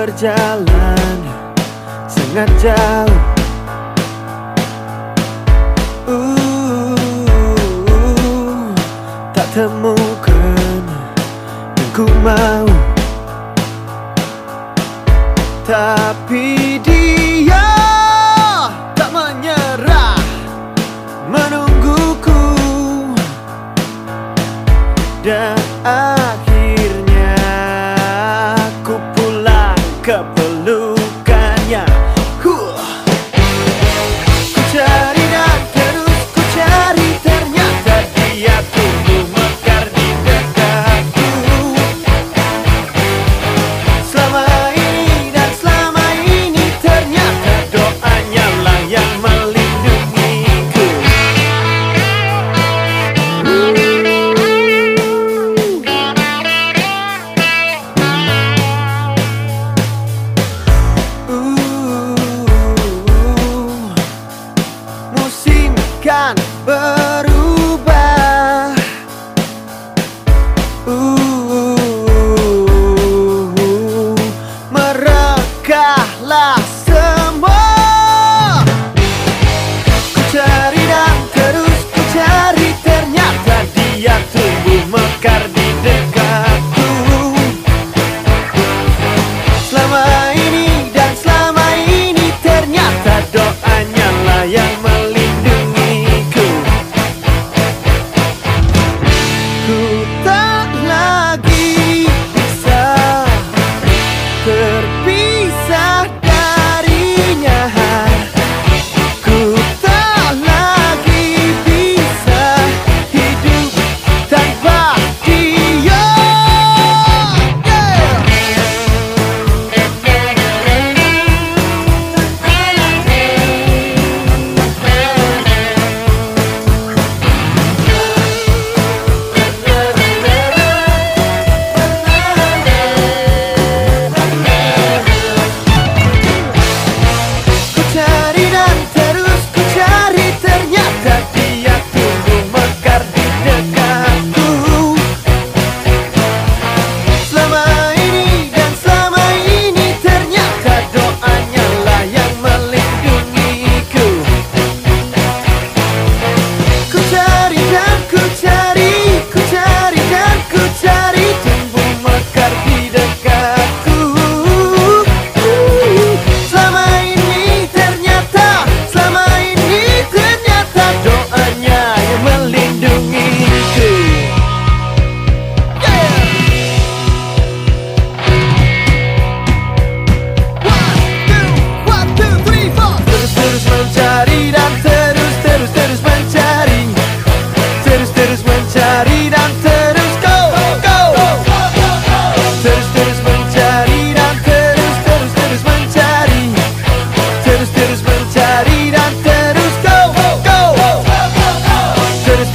berjalan sangat jauh. Uh, Tak temukan yang ku mau. Tapi dia tak menyerah Menungguku. Dan cup Uh, musim kan berubah cool. Tırıs mencaridan terus go go Terus terus mencaridan terus terus terus mencari Terus terus mencaridan terus go go Terus